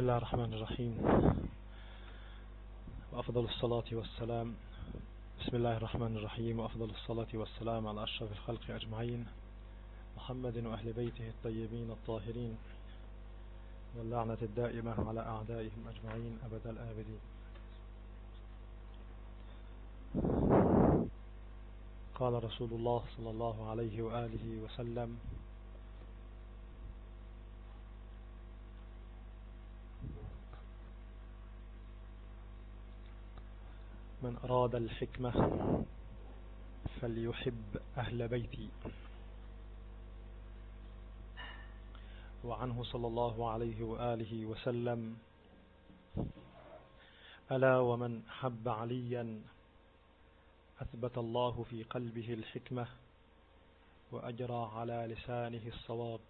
بسم الله الرحمن الرحيم. وأفضل الصلاة والسلام. بسم الله الرحمن الرحيم. وأفضل الصلاة والسلام على أشرف الخلق أجمعين. محمد وأهل بيته الطيبين الطاهرين. واللعنة الدائمة على أعدائهم أجمعين أبد الآبدين. قال رسول الله صلى الله عليه وآله وسلم من أراد الحكمة فليحب أهل بيتي. وعنه صلى الله عليه وآله وسلم ألا ومن حب عليا أثبت الله في قلبه الحكمة وأجرى على لسانه الصواب.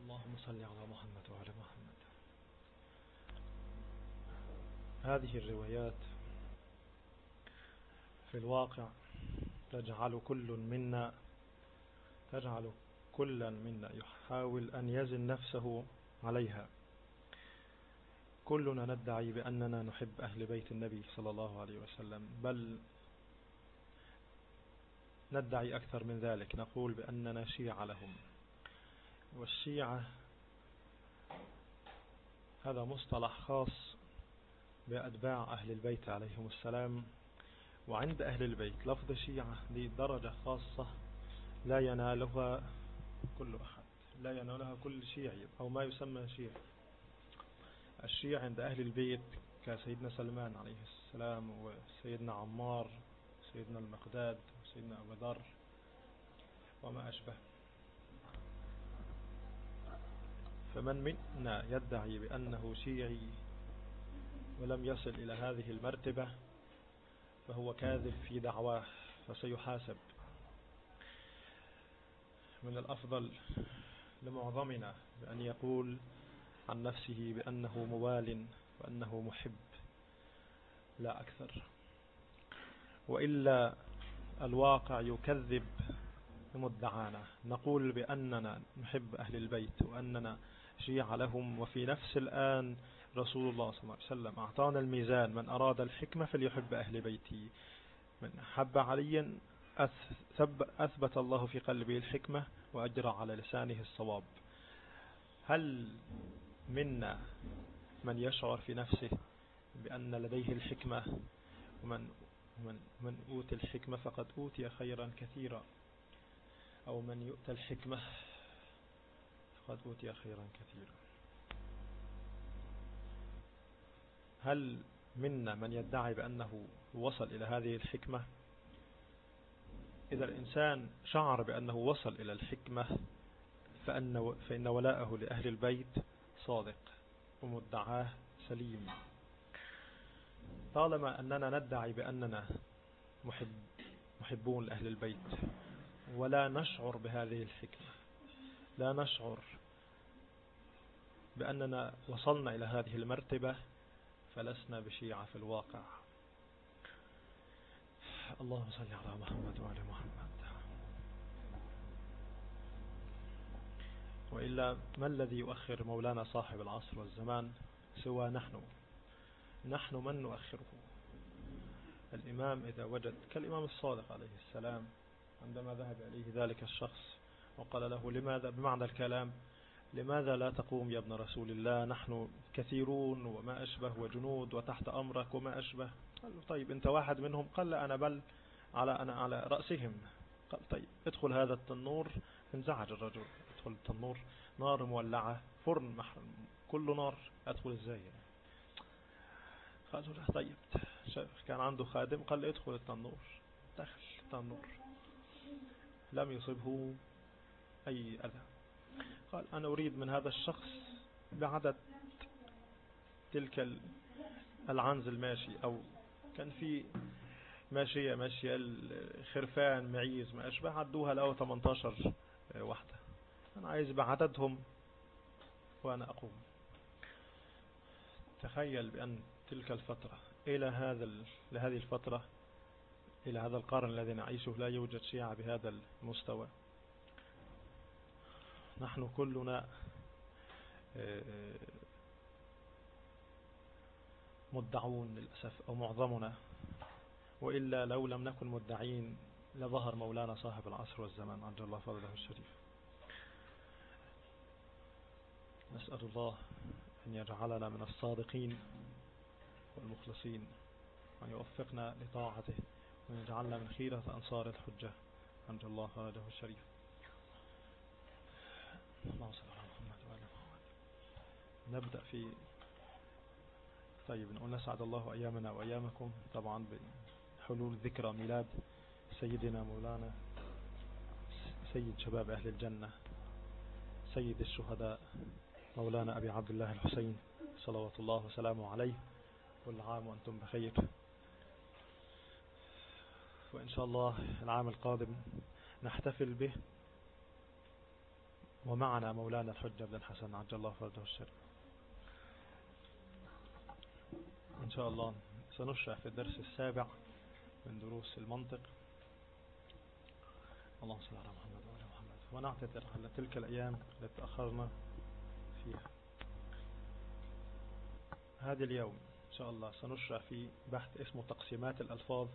اللهم صل على محمد وعلى محمد هذه الروايات في الواقع تجعل كل منا تجعل كل منا يحاول أن يزن نفسه عليها. كلنا ندعي بأننا نحب أهل بيت النبي صلى الله عليه وسلم بل ندعي أكثر من ذلك نقول بأننا شيعة لهم. والشيعة هذا مصطلح خاص بأتباع أهل البيت عليهم السلام. وعند أهل البيت لفظ شيعة دي درجة خاصة لا ينالها كل أحد لا ينالها كل شيعي أو ما يسمى شيعي. الشيعة عند أهل البيت كسيدنا سلمان عليه السلام وسيدنا عمار سيدنا المقداد وسيدنا أبو ذر وما أشبه. فمن منا يدعي بأنه شيعي ولم يصل إلى هذه المرتبة فهو كاذب في دعواه فسيحاسب. من الأفضل لمعظمنا بأن يقول عن نفسه بأنه موال وأنه محب لا أكثر. وإلا الواقع يكذب مدعانا نقول بأننا نحب أهل البيت وأننا شيع لهم وفي نفس الآن رسول الله صلى الله عليه وسلم أعطانا الميزان من أراد الحكمة فليحب أهل بيتي. من حب عليا أثبت الله في قلبه الحكمة وأجرى على لسانه الصواب. هل منا من يشعر في نفسه بأن لديه الحكمة؟ ومن من, من أوتي الحكمة فقد أوتي خيرا كثيرا. أو من يؤتى الحكمة فقد أوتي خيرا كثيرا. هل منا من يدعي بأنه وصل إلى هذه الحكمة؟ إذا الإنسان شعر بأنه وصل إلى الحكمة فأن, فإن ولاءه لأهل البيت صادق ومدعاه سليم. طالما أننا ندعي بأننا محب محبون لأهل البيت ولا نشعر بهذه الحكمة لا نشعر بأننا وصلنا إلى هذه المرتبة فلسنا بشيعة في الواقع. اللهم صل على محمد وعلى محمد. وإلا ما الذي يؤخر مولانا صاحب العصر والزمان سوى نحن؟ نحن من نؤخره؟ الإمام إذا وجد كالإمام الصادق عليه السلام عندما ذهب إليه ذلك الشخص وقال له لماذا بمعنى الكلام لماذا لا تقوم يا ابن رسول الله؟ نحن كثيرون وما أشبه وجنود وتحت أمرك وما أشبه. قال له طيب أنت واحد منهم؟ قال لا أنا بل على أنا على رأسهم. قال طيب ادخل هذا التنور. انزعج الرجل. ادخل التنور. نار مولعة فرن كله نار. أدخل إزاي؟ قالوا له طيب. كان عنده خادم قال له ادخل التنور. دخل التنور. لم يصبه أي أذى. قال أنا أريد من هذا الشخص بعدد تلك العنز الماشي أو كان في ماشية ماشية الخرفان معيز ما أشبه عدوها له 18 واحدة أنا عايز بعددهم وأنا أقوم. تخيل بأن تلك الفترة إلى هذا لهذه الفترة إلى هذا القرن الذي نعيشه لا يوجد شيعة بهذا المستوى. نحن كلنا مدعون للأسف أو معظمنا. وإلا لو لم نكن مدعين لظهر مولانا صاحب العصر والزمان عجل الله فضله الشريف. نسأل الله أن يجعلنا من الصادقين والمخلصين وأن يوفقنا لطاعته وأن يجعلنا من خيرة أنصار الحجة. عجل الله فضله الشريف. محمد وعلى نبدأ في طيب نقول نسعد الله أيامنا وأيامكم طبعا بحلول ذكرى ميلاد سيدنا مولانا سيد شباب أهل الجنة سيد الشهداء مولانا أبي عبد الله الحسين صلوات الله وسلامه عليه. كل عام وأنتم بخير. وإن شاء الله العام القادم نحتفل به ومعنا مولانا الحجة بن الحسن عجل الله فرده الشر. إن شاء الله سنشرح في الدرس السابع من دروس المنطق. اللهم صل على محمد وعلى محمد. ونعتذر على تلك الأيام التي تأخرنا فيها. هذا اليوم إن شاء الله سنشرح في بحث اسمه تقسيمات الألفاظ.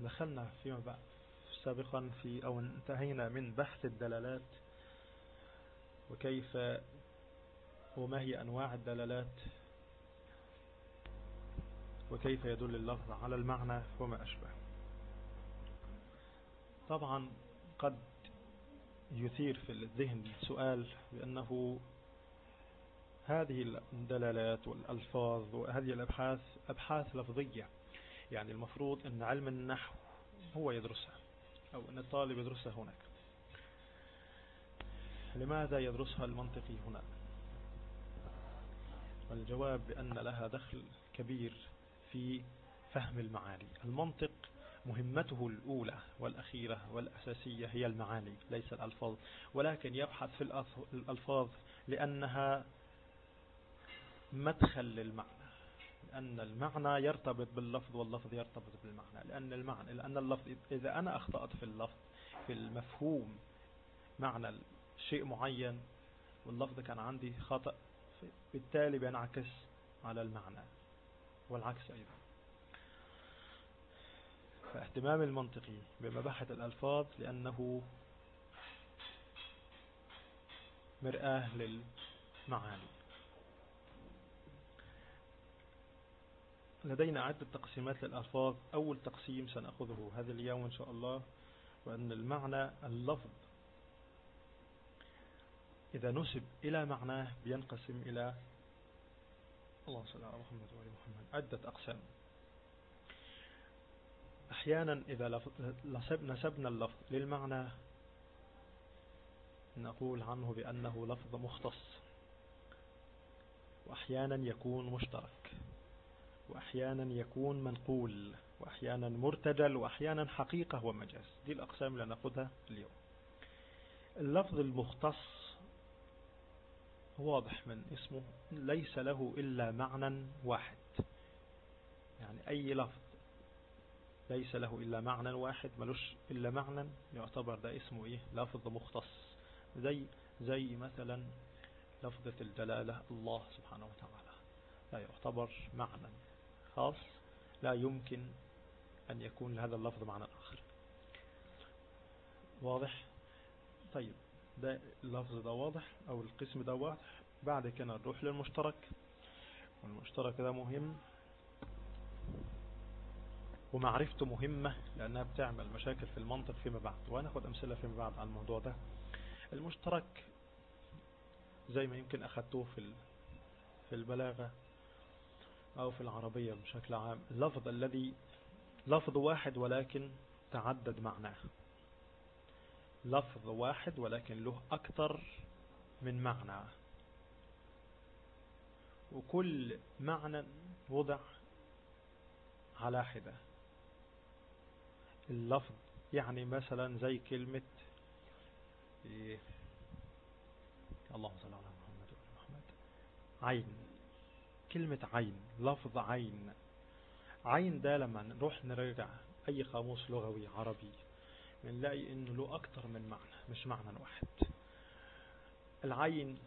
دخلنا فيما بعد سابقا في أو انتهينا من بحث الدلالات وكيف وما هي أنواع الدلالات وكيف يدل اللفظ على المعنى وما أشبه. طبعا قد يثير في الذهن سؤال بأنه هذه الدلالات والألفاظ وهذه الأبحاث أبحاث لفظية. يعني المفروض أن علم النحو هو يدرسها أو أن الطالب يدرسها هناك. لماذا يدرسها المنطقي هنا؟ الجواب بأن لها دخل كبير في فهم المعاني. المنطق مهمته الأولى والأخيرة والأساسية هي المعاني ليس الألفاظ. ولكن يبحث في الألفاظ لأنها مدخل للمعنى. لأن المعنى يرتبط باللفظ واللفظ يرتبط بالمعنى. لأن المعنى لأن اللفظ إذا أنا أخطأت في اللفظ في المفهوم معنى شيء معين واللفظ كان عندي خطأ بالتالي بينعكس على المعنى والعكس أيضا. فاهتمام المنطقي بمباحث الألفاظ لأنه مرآة للمعاني. لدينا عدة تقسيمات للألفاظ أول تقسيم سنأخذه هذا اليوم إن شاء الله وأن المعنى اللفظ إذا نسب إلى معناه بينقسم إلى الله صلى على محمد وعلى محمد. عدة أقسام. أحيانا إذا نسبنا اللفظ للمعنى نقول عنه بأنه لفظ مختص. وأحيانا يكون مشترك. وأحيانا يكون منقول. وأحيانا مرتجل. وأحيانا حقيقة ومجاز. دي الأقسام اللي نأخذها اليوم. اللفظ المختص واضح من اسمه ليس له إلا معنى واحد. يعني أي لفظ ليس له إلا معنى واحد ملوش إلا معنى يعتبر ده اسمه إيه؟ لفظ مختص. زي زي مثلا لفظة الجلالة الله سبحانه وتعالى. لا يعتبر معنى خاص لا يمكن أن يكون لهذا اللفظ معنى آخر. واضح؟ طيب. ده اللفظ ده واضح أو القسم ده واضح؟ بعد كده نروح للمشترك. والمشترك ده مهم. ومعرفته مهمة لأنها بتعمل مشاكل في المنطق فيما بعد. وهناخد أمثلة فيما بعد عن الموضوع ده. المشترك زي ما يمكن أخذتوه في في البلاغة أو في العربية بشكل عام. اللفظ الذي لفظ واحد ولكن تعدد معناه. لفظ واحد ولكن له أكثر من معنى. وكل معنى وضع على حدة. اللفظ يعني مثلا زي كلمة إيه؟ اللهم صل على محمد وعلى محمد. عين. كلمة عين لفظ عين. عين ده لما نروح نرجع أي قاموس لغوي عربي بنلاقي إنه له أكتر من معنى مش معنى واحد. العين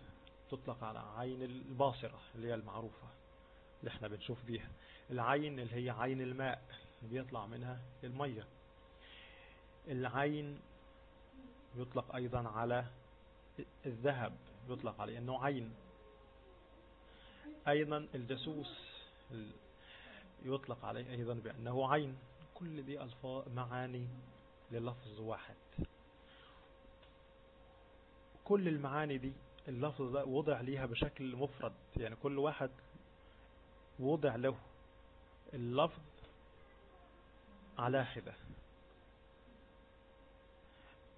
تطلق على عين الباصرة اللي هي المعروفة اللي إحنا بنشوف بيها. العين اللي هي عين الماء اللي بيطلع منها المية. العين يطلق أيضا على الذهب يطلق عليه أنه عين. أيضا الجاسوس يطلق عليه أيضا بأنه عين. كل دي ألفاظ معاني للفظ واحد. كل المعاني دي اللفظ ده وضع ليها بشكل مفرد يعني كل واحد وضع له اللفظ على حدة.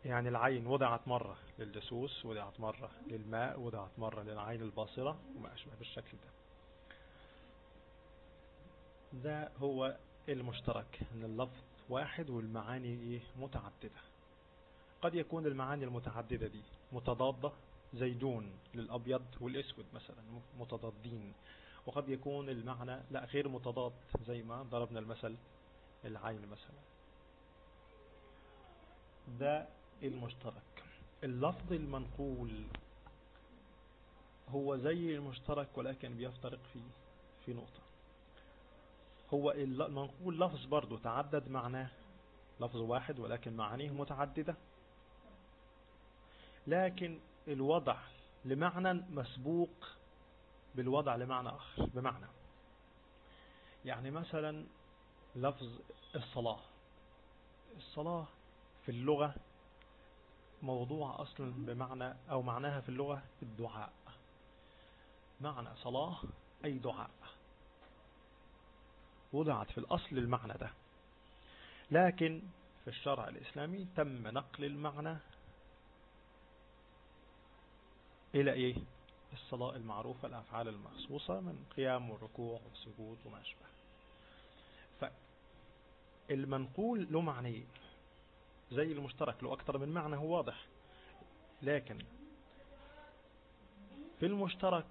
يعني العين وضعت مرة للجسوس وضعت مرة للماء وضعت مرة للعين الباصرة وما أشبه بالشكل ده. ده هو المشترك إن اللفظ واحد والمعاني إيه؟ متعددة. قد يكون المعاني المتعددة دي متضادة زيدون للأبيض والأسود مثلا متضادين. وقد يكون المعنى لا غير متضاد زي ما ضربنا المثل العين مثلا. ده المشترك. اللفظ المنقول هو زي المشترك ولكن بيفترق في في نقطة. هو المنقول لفظ برضو تعدد معناه. لفظ واحد ولكن معانيه متعددة. لكن الوضع لمعنى مسبوق بالوضع لمعنى آخر بمعنى. يعني مثلا لفظ الصلاة. الصلاة في اللغة موضوع أصلا بمعنى أو معناها في اللغة الدعاء. معنى صلاة أي دعاء. وضعت في الأصل المعنى ده. لكن في الشرع الإسلامي تم نقل المعنى إلى إيه؟ الصلاة المعروفة الأفعال المخصوصة من قيام والركوع والسجود وما أشبه. فالمنقول له معنيين. زي المشترك له أكثر من معنى هو واضح. لكن في المشترك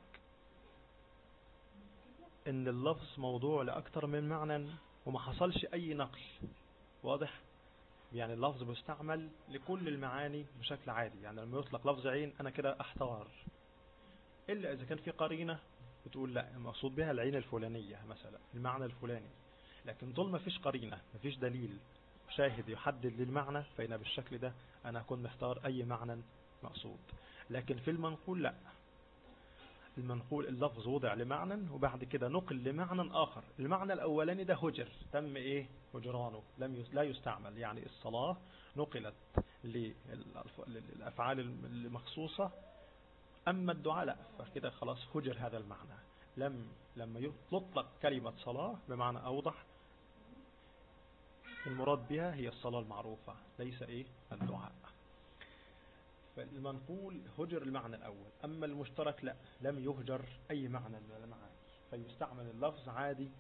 إن اللفظ موضوع لأكثر من معنى وما حصلش أي نقل. واضح؟ يعني اللفظ بيستعمل لكل المعاني بشكل عادي. يعني لما يطلق لفظ عين أنا كده أحتار. إلا إذا كان في قرينة بتقول لا المقصود بها العين الفلانية مثلا المعنى الفلاني. لكن طول ما فيش قرينة ما فيش دليل شاهد يحدد للمعنى فإن بالشكل ده أنا أكون محتار أي معنى مقصود. لكن في المنقول لا. المنقول اللفظ وضع لمعنى وبعد كده نقل لمعنى آخر. المعنى الأولاني ده هجر. تم إيه؟ هجرانه. لم لا يستعمل. يعني الصلاة نقلت للأفعال المخصوصة. أما الدعاء لا. فكده خلاص هجر هذا المعنى. لم لما يطلق كلمة صلاة بمعنى أوضح. المراد بها هي الصلاة المعروفة. ليس إيه؟ الدعاء. فالمنقول هجر المعنى الأول أما المشترك لا لم يهجر أي معنى من المعاني فيستعمل اللفظ عادي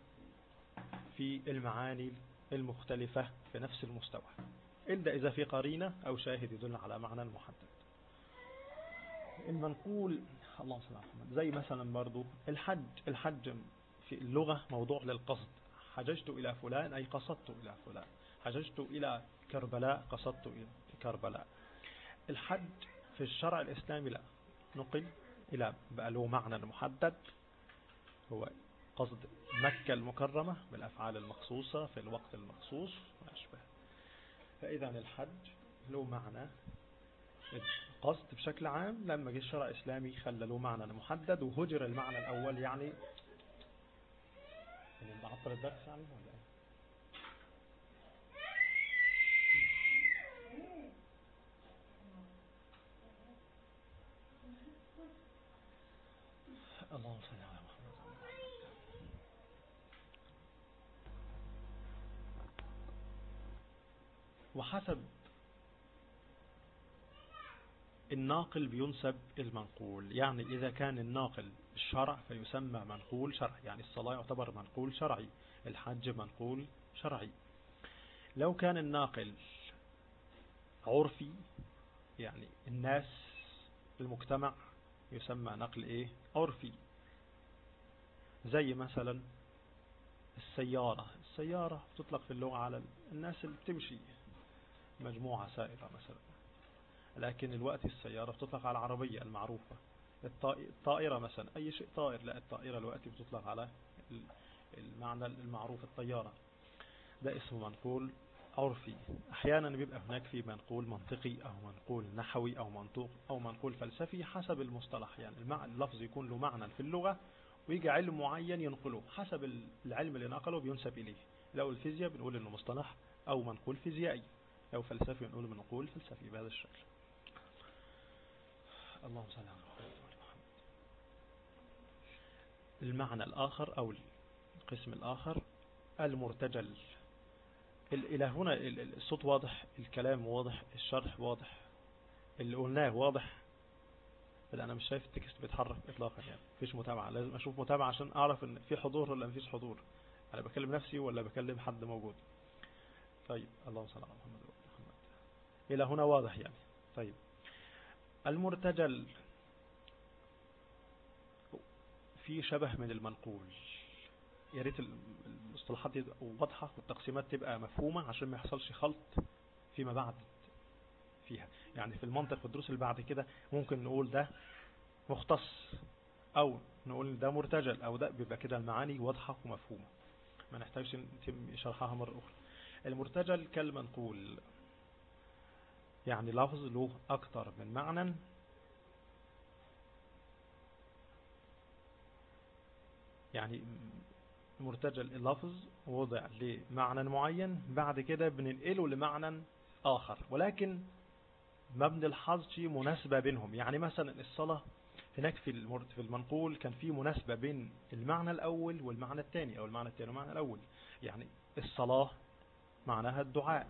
في المعاني المختلفة في نفس المستوى. إلا إذا في قرينة أو شاهد يدل على معنى محدد. المنقول الله صلى الله زي مثلا برضو الحج الحج في اللغة موضوع للقصد. حججت إلى فلان أي قصدت إلى فلان. حججت إلى كربلاء قصدت إلى كربلاء. الحج في الشرع الإسلامي لا. نقل إلى بقى له معنى محدد هو قصد مكة المكرمة بالأفعال المخصوصة في الوقت المخصوص وأشبه فإذا الحج له معنى. قصد بشكل عام لما جه الشرع الإسلامي خلى له معنى محدد وهجر المعنى الأول يعني يعني بعطل الدرس يعني ولا اللهم صل على محمد وحسب الناقل بينسب المنقول يعني إذا كان الناقل الشرع فيسمى منقول شرعي يعني الصلاة يعتبر منقول شرعي الحج منقول شرعي. لو كان الناقل عرفي يعني الناس المجتمع يسمى نقل إيه؟ عرفي. زي مثلا السيارة. السيارة تطلق في اللغة على الناس اللي بتمشي. مجموعة سائرة مثلا. لكن الوقت السيارة بتطلق على العربية المعروفة. الطائرة مثلا. أي شيء طائر. لا الطائرة الوقت بتطلق على المعنى المعروف الطيارة. ده اسمه منقول عرفي أحيانا بيبقى هناك في منقول منطقي أو منقول نحوي أو منطوق أو منقول فلسفي حسب المصطلح. يعني اللفظ يكون له معنى في اللغة ويجي علم معين ينقله حسب العلم اللي نقله بينسب إليه. لو الفيزياء بنقول إنه مصطلح أو منقول فيزيائي لو فلسفي بنقول منقول فلسفي. بهذا الشكل. اللهم صل على محمد. المعنى الآخر أو القسم الآخر المرتجل. إلى هنا الصوت واضح الكلام واضح الشرح واضح اللي قلناه واضح. لا أنا مش شايف التكست بيتحرك إطلاقا يعني مفيش متابعة. لازم أشوف متابعة عشان أعرف إن في حضور ولا مفيش حضور. أنا بكلم نفسي ولا بكلم حد موجود. طيب اللهم صل على محمد محمد. إلى هنا واضح يعني. طيب. المرتجل. في شبه من المنقول. يا ريت المصطلحات دي واضحة والتقسيمات تبقى مفهومة عشان ما يحصلش خلط فيما بعد فيها. يعني في المنطق في الدروس اللي بعد كده ممكن نقول ده مختص أو نقول ده مرتجل أو ده بيبقى كده المعاني واضحة ومفهومة. ما نحتاجش نتم شرحها مرة أخرى. المرتجل كالمنقول. يعني لفظ له أكتر من معنى. يعني مرتجل اللفظ وضع لمعنى معين بعد كده بننقله لمعنى آخر. ولكن ما بنلحظش مناسبة بينهم. يعني مثلا الصلاة هناك في في المنقول كان في مناسبة بين المعنى الأول والمعنى الثاني أو المعنى الثاني والمعنى الأول. يعني الصلاة معناها الدعاء.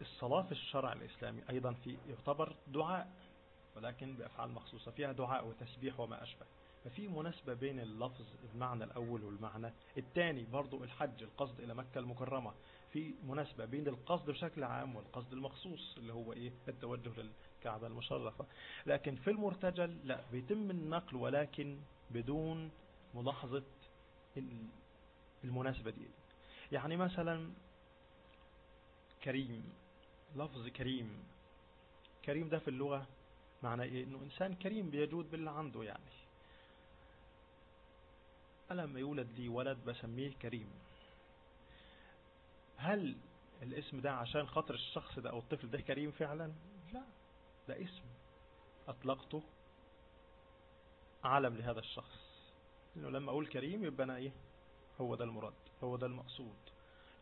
الصلاة في الشرع الإسلامي أيضا في يعتبر دعاء ولكن بأفعال مخصوصة فيها دعاء وتسبيح وما أشبه. ففي مناسبة بين اللفظ المعنى الأول والمعنى الثاني برضو الحج القصد إلى مكة المكرمة. في مناسبة بين القصد بشكل عام والقصد المخصوص اللي هو إيه؟ التوجه للكعبة المشرفة. لكن في المرتجل لا بيتم النقل ولكن بدون ملاحظة المناسبة دي. يعني مثلا كريم لفظ كريم. كريم ده في اللغة معنى إيه؟ إنه إنسان كريم بيجود باللي عنده يعني. لما يولد لي ولد بسميه كريم؟ هل الاسم ده عشان خاطر الشخص ده أو الطفل ده كريم فعلا؟ لا ده اسم أطلقته علم لهذا الشخص. إنه لما أقول كريم يبقى أنا إيه؟ هو ده المراد هو ده المقصود.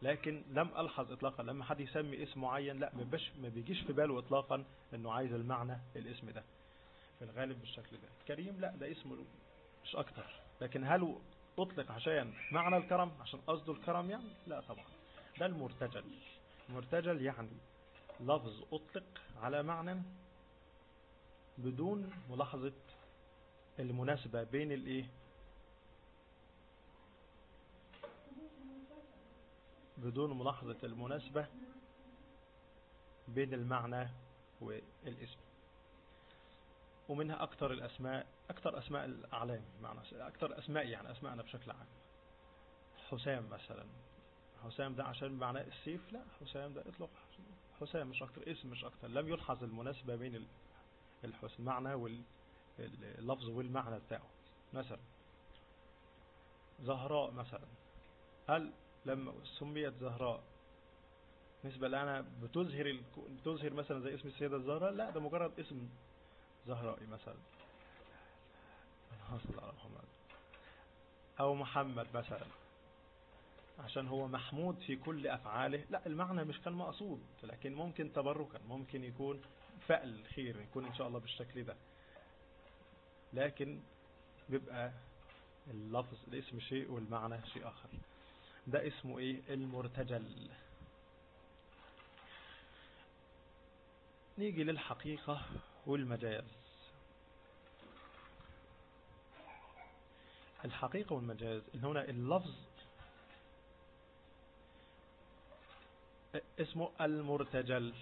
لكن لم ألحظ اطلاقا لما حد يسمي اسم معين لا ما بيجيش في باله اطلاقا إنه عايز المعنى الاسم ده. في الغالب بالشكل ده. كريم لا ده اسم مش أكتر. لكن هل أطلق عشان معنى الكرم عشان قصده الكرم يعني؟ لا طبعا. ده المرتجل. المرتجل يعني لفظ أطلق على معنى بدون ملاحظة المناسبة بين الإيه؟ بدون ملاحظة المناسبة بين المعنى والاسم. ومنها أكثر الأسماء أكثر أسماء الأعلام معنى أكثر أسماء يعني أسماءنا بشكل عام. حسام مثلا. حسام ده عشان معناه السيف لا حسام ده اطلق حسام مش أكثر اسم مش أكثر. لم يلحظ المناسبة بين الحسن المعنى واللفظ والمعنى بتاعه. مثلا. زهراء مثلا. هل لما سميت زهراء بالنسبة لنا بتظهر بتظهر مثلا زي اسم السيدة الزهراء؟ لا ده مجرد اسم زهرائي مثلا. على محمد أو محمد مثلا. عشان هو محمود في كل أفعاله. لا المعنى مش كان مقصود لكن ممكن تبركا. ممكن يكون فأل خير يكون إن شاء الله بالشكل ده. لكن بيبقى اللفظ الاسم شيء والمعنى شيء آخر. ده اسمه إيه؟ المرتجل. نيجي للحقيقة والمجاز الحقيقة والمجاز هنا اللفظ اسمه المرتجل.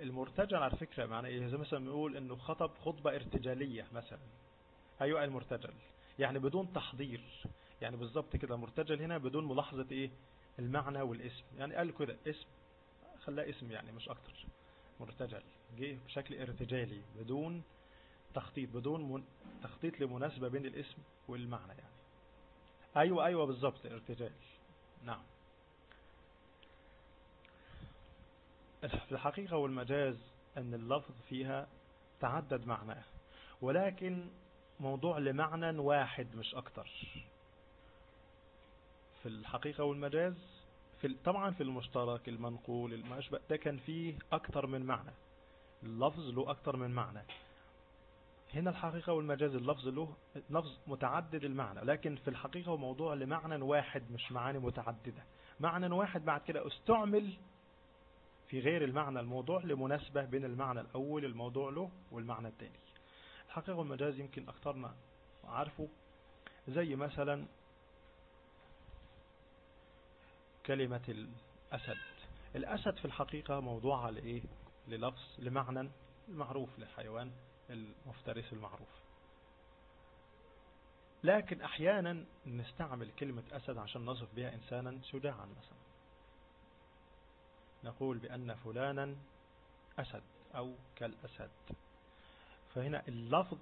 المرتجل على فكرة معنى إيه؟ زي مثلا نقول إنه خطب خطبة ارتجالية مثلا. أيوه المرتجل. يعني بدون تحضير. يعني بالظبط كده مرتجل هنا بدون ملاحظة إيه؟ المعنى والاسم. يعني قال كده اسم خلاه اسم يعني مش أكتر. مرتجل. جه بشكل ارتجالي بدون تخطيط بدون من... تخطيط لمناسبة بين الاسم والمعنى يعني. أيوة أيوة بالظبط ارتجال. نعم. في الحقيقة والمجاز أن اللفظ فيها تعدد معناه ولكن موضوع لمعنى واحد مش أكتر. في الحقيقة والمجاز في طبعا في المشترك المنقول المشبه ده كان فيه أكتر من معنى. اللفظ له أكتر من معنى. هنا الحقيقة والمجاز اللفظ له لفظ متعدد المعنى لكن في الحقيقة هو موضوع لمعنى واحد مش معاني متعددة. معنى واحد بعد كده استعمل في غير المعنى الموضوع لمناسبة بين المعنى الأول الموضوع له والمعنى الثاني. الحقيقة والمجاز يمكن أكثرنا عارفه زي مثلا كلمة الأسد. الأسد في الحقيقة موضوع لإيه؟ للفظ لمعنى المعروف للحيوان المفترس المعروف. لكن أحيانا نستعمل كلمة أسد عشان نصف بها إنسانا شجاعا مثلا. نقول بأن فلانا أسد أو كالأسد. فهنا اللفظ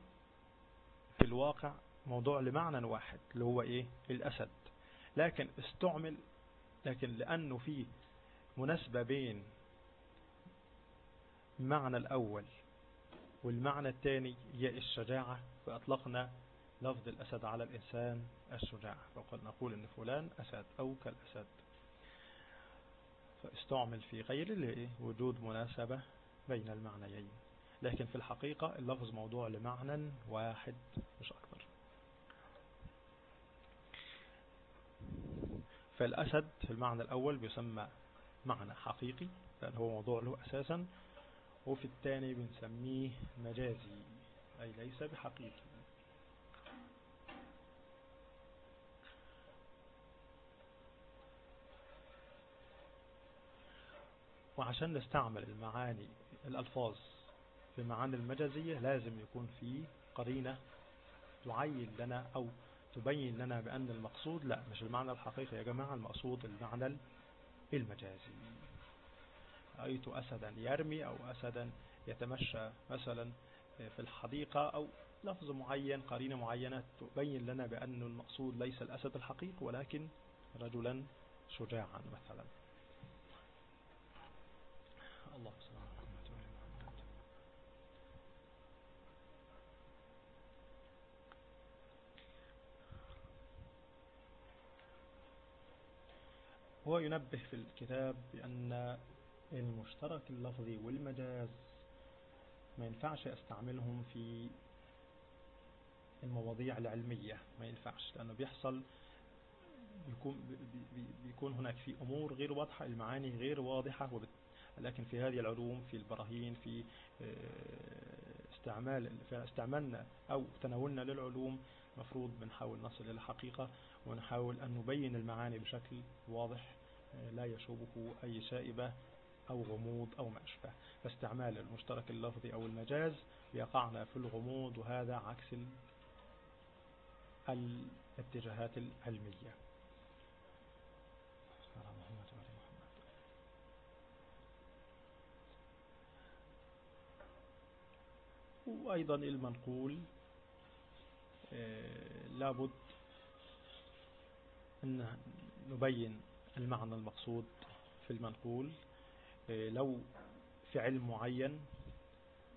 في الواقع موضوع لمعنى واحد اللي هو إيه؟ الأسد. لكن استعمل لكن لأنه في مناسبة بين المعنى الأول والمعنى الثاني هي الشجاعة فأطلقنا لفظ الأسد على الإنسان الشجاع فقد نقول أن فلان أسد أو كالأسد. فاستعمل في غير وجود مناسبة بين المعنيين. لكن في الحقيقة اللفظ موضوع لمعنى واحد مش أكثر. فالأسد في المعنى الأول بيسمى معنى حقيقي لأن هو موضوع له أساسا. وفي الثاني بنسميه مجازي أي ليس بحقيقي. وعشان نستعمل المعاني الألفاظ في المعاني المجازية لازم يكون في قرينة تعين لنا أو تبين لنا بأن المقصود لا مش المعنى الحقيقي يا جماعة المقصود المعنى المجازي. رأيت أسدا يرمي أو أسدا يتمشى مثلا في الحديقة أو لفظ معين قرينة معينة تبين لنا بأن المقصود ليس الأسد الحقيقي ولكن رجلا شجاعا مثلا. الله سبحانه هو ينبه في الكتاب بأن المشترك اللفظي والمجاز ما ينفعش أستعملهم في المواضيع العلمية ما ينفعش لأنه بيحصل بيكون, بيكون هناك في أمور غير واضحة المعاني غير واضحة لكن في هذه العلوم في البراهين في استعمال في استعمالنا أو تناولنا للعلوم مفروض بنحاول نصل إلى الحقيقة ونحاول أن نبين المعاني بشكل واضح لا يشوبه أي شائبة أو غموض أو ما أشبه فاستعمال المشترك اللفظي أو المجاز يقعنا في الغموض وهذا عكس الاتجاهات العلمية. وأيضا المنقول لابد أن نبين المعنى المقصود في المنقول لو فعل معين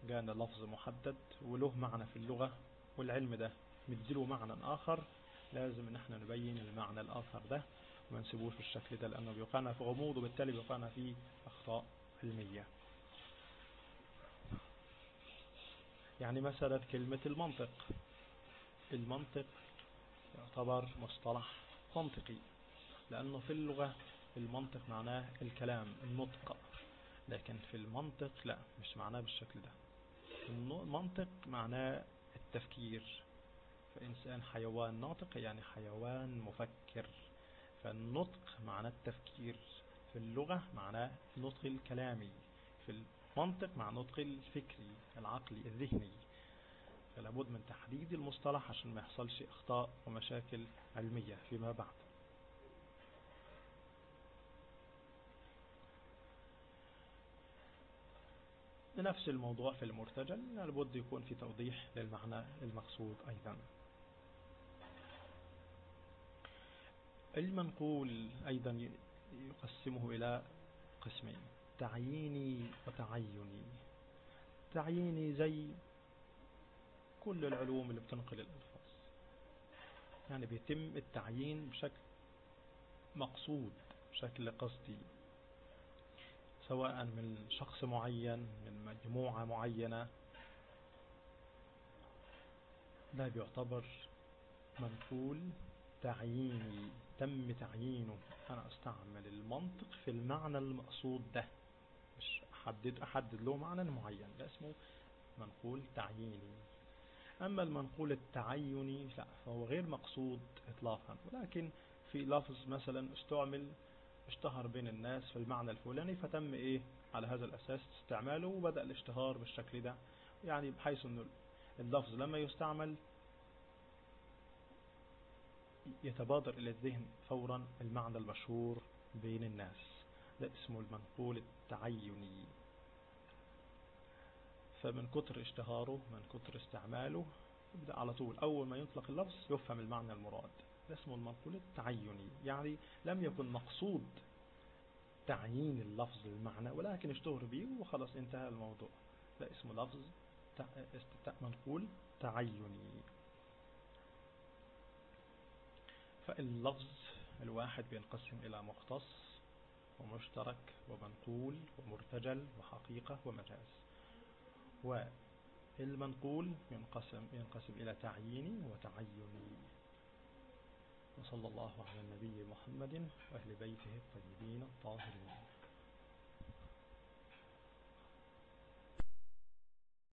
جانا لفظ محدد وله معنى في اللغة والعلم ده مديله معنى آخر لازم ان إحنا نبين المعنى الآخر ده وما نسيبوش بالشكل ده لأنه بيوقعنا في غموض وبالتالي بيوقعنا في أخطاء علمية. يعني مثلا كلمة المنطق. المنطق يعتبر مصطلح منطقي لأنه في اللغة المنطق معناه الكلام النطق لكن في المنطق لا مش معناه بالشكل ده. المنطق معناه التفكير. فإنسان حيوان ناطق يعني حيوان مفكر. فالنطق معناه التفكير. في اللغة معناه النطق الكلامي. في المنطق مع نطق الفكري العقلي الذهني. فلا بد من تحديد المصطلح عشان ما يحصلش إخطاء ومشاكل علمية فيما بعد. نفس الموضوع في المرتجل لابد يكون في توضيح للمعنى المقصود أيضا. المنقول أيضا يقسمه إلى قسمين تعييني وتعيني. تعييني زي كل العلوم اللي بتنقل الألفاظ. يعني بيتم التعيين بشكل مقصود بشكل قصدي. سواء من شخص معين من مجموعة معينة. لا بيعتبر منقول تعييني تم تعيينه. أنا أستعمل المنطق في المعنى المقصود ده. مش أحدد, أحدد له معنى معين. ده اسمه منقول تعييني. أما المنقول التعيني لا فهو غير مقصود إطلاقا. ولكن في لفظ مثلا استعمل اشتهر بين الناس في المعنى الفلاني فتم إيه؟ على هذا الأساس استعماله وبدأ الاشتهار بالشكل ده. يعني بحيث إنه اللفظ لما يستعمل يتبادر إلى الذهن فورا المعنى المشهور بين الناس. ده اسمه المنقول التعيني. فمن كتر اشتهاره من كتر استعماله يبدأ على طول. أول ما يطلق اللفظ يفهم المعنى المراد. ده اسمه المنقول التعيني. يعني لم يكن مقصود تعيين اللفظ المعنى ولكن اشتهر به وخلاص انتهى الموضوع. ده اسمه لفظ منقول تعيني. فاللفظ الواحد بينقسم إلى مختص ومشترك ومنقول ومرتجل وحقيقة ومجاز. والمنقول ينقسم, ينقسم إلى تعييني وتعيني وصلى الله على النبي محمد وأهل بيته الطيبين الطاهرين.